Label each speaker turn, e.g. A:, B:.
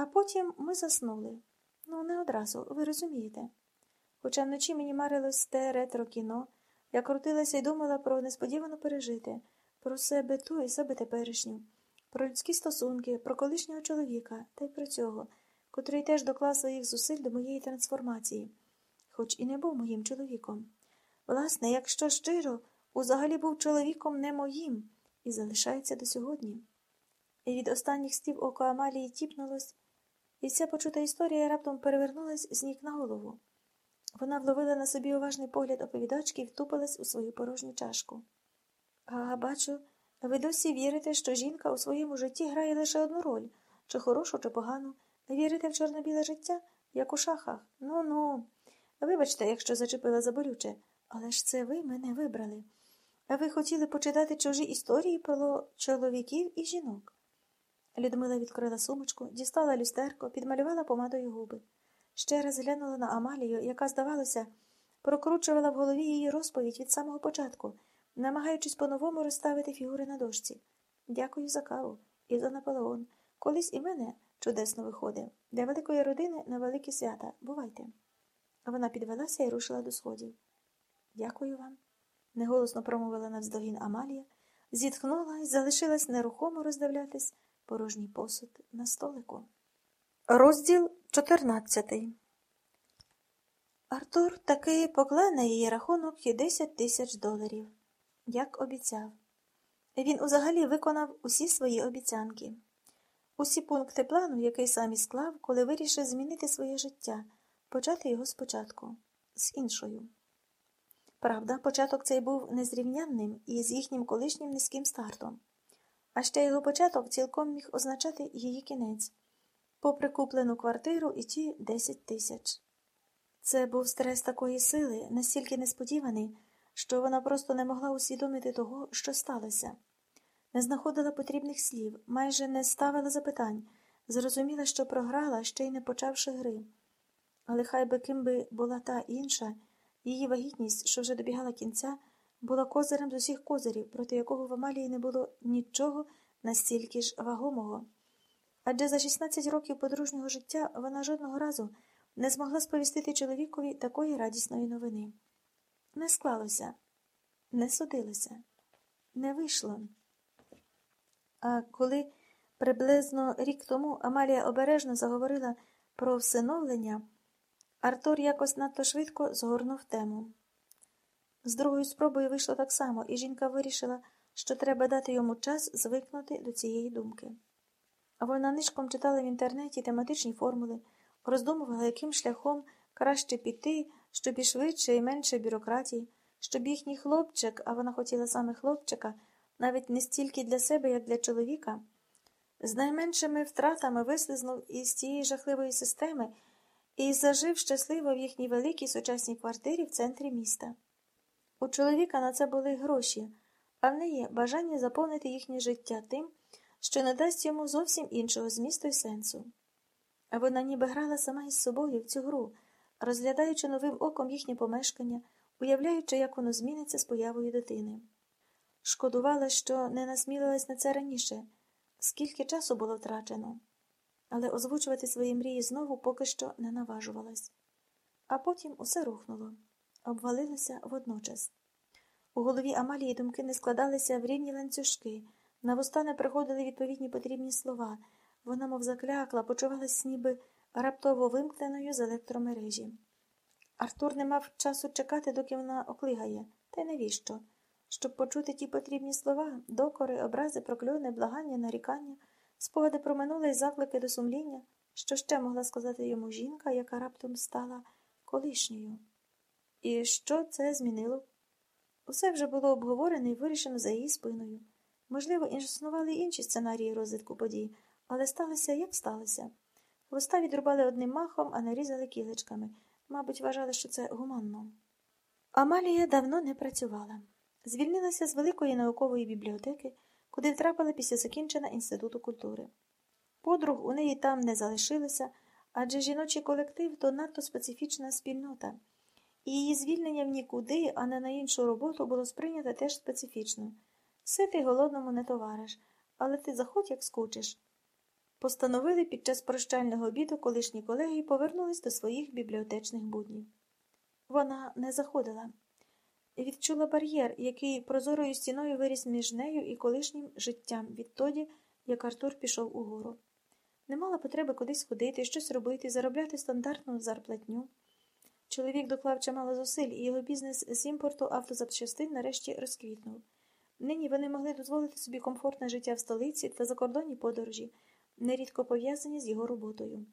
A: А потім ми заснули. Ну, не одразу, ви розумієте. Хоча вночі мені марилось те ретро кіно, я крутилася і думала про несподівано пережити, про себе ту і себе теперішню, про людські стосунки, про колишнього чоловіка, та й про цього, котрий теж доклав своїх зусиль до моєї трансформації, хоч і не був моїм чоловіком. Власне, якщо щиро, узагалі був чоловіком не моїм і залишається до сьогодні. І від останніх слів око Амалії тіпнулось, і вся почута історія раптом перевернулась з ніг на голову. Вона вловила на собі уважний погляд оповідачки і втупилась у свою порожню чашку. А бачу, ви досі вірите, що жінка у своєму житті грає лише одну роль чи хорошу, чи погану. Вірите в чорно-біле життя, як у шахах? Ну ну. Вибачте, якщо зачепила за болюче, але ж це ви мене вибрали. А ви хотіли почитати чужі історії про чоловіків і жінок. Людмила відкрила сумочку, дістала люстерко, підмалювала помадою губи. Ще раз глянула на Амалію, яка, здавалося, прокручувала в голові її розповідь від самого початку, намагаючись по-новому розставити фігури на дошці. Дякую за каву і за Наполеон. Колись і мене чудесно виходив. Для великої родини на великі свята. Бувайте. Вона підвелася і рушила до сходів. Дякую вам, неголосно промовила навздогін Амалія, зітхнула і залишилась нерухомо роздивлятись порожній посуд на столику. Розділ 14 Артур таки поклав на її рахунок і 10 тисяч доларів, як обіцяв. Він узагалі виконав усі свої обіцянки, усі пункти плану, який сам і склав, коли вирішив змінити своє життя, почати його спочатку, з іншою. Правда, початок цей був незрівнянним і з їхнім колишнім низьким стартом, а ще його початок цілком міг означати її кінець попри куплену квартиру і ті 10 тисяч. Це був стрес такої сили, настільки несподіваний, що вона просто не могла усвідомити того, що сталося, не знаходила потрібних слів, майже не ставила запитань, зрозуміла, що програла, ще й не почавши гри. Але хай би ким би була та інша, її вагітність, що вже добігала кінця, була козирем з усіх козирів, проти якого в Амалії не було нічого настільки ж вагомого. Адже за 16 років подружнього життя вона жодного разу не змогла сповістити чоловікові такої радісної новини. Не склалося, не судилося, не вийшло. А коли приблизно рік тому Амалія обережно заговорила про всиновлення, Артур якось надто швидко згорнув тему. З другою спробою вийшло так само, і жінка вирішила, що треба дати йому час звикнути до цієї думки. Вона нишком читала в інтернеті тематичні формули, роздумувала, яким шляхом краще піти, щоб і швидше і менше бюрократії, щоб їхній хлопчик, а вона хотіла саме хлопчика, навіть не стільки для себе, як для чоловіка, з найменшими втратами вислизнув із цієї жахливої системи і зажив щасливо в їхній великій сучасній квартирі в центрі міста. У чоловіка на це були гроші, а в неї бажання заповнити їхнє життя тим що не дасть йому зовсім іншого змісту й сенсу. А вона ніби грала сама із собою в цю гру, розглядаючи новим оком їхнє помешкання, уявляючи, як воно зміниться з появою дитини. Шкодувала, що не насмілилась на це раніше, скільки часу було втрачено, але озвучувати свої мрії знову поки що не наважувалась. А потім усе рухнуло, обвалилося водночас. У голові Амалії думки не складалися в рівні ланцюжки. На вуста не приходили відповідні потрібні слова. Вона, мов заклякла, почувалась ніби раптово вимкненою з електромережі. Артур не мав часу чекати, доки вона оклигає, та й навіщо? Щоб почути ті потрібні слова, докори, образи, прокльони, благання, нарікання, спогади про минуле й заклики до сумління, що ще могла сказати йому жінка, яка раптом стала колишньою. І що це змінило? Усе вже було обговорене і вирішено за її спиною. Можливо, існували інші сценарії розвитку подій, але сталося, як сталося. Хвоста відрубали одним махом, а нарізали кілечками. Мабуть, вважали, що це гуманно. Амалія давно не працювала. Звільнилася з великої наукової бібліотеки, куди втрапила після закінчення Інституту культури. Подруг у неї там не залишилося, адже жіночий колектив то надто специфічна спільнота, її звільнення в нікуди, а не на іншу роботу було сприйнято теж специфічно. Ситий голодному не товариш, але ти заходь, як скучиш. постановили під час прощального обіду колишні колеги повернулись до своїх бібліотечних буднів. Вона не заходила. Відчула бар'єр, який прозорою стіною виріс між нею і колишнім життям відтоді, як Артур пішов угору. Не мала потреби кудись ходити, щось робити, заробляти стандартну зарплатню. Чоловік доклав чимало зусиль, і його бізнес з імпорту автозапчастин нарешті розквітнув. Нині вони могли дозволити собі комфортне життя в столиці та закордонні подорожі, нерідко пов'язані з його роботою.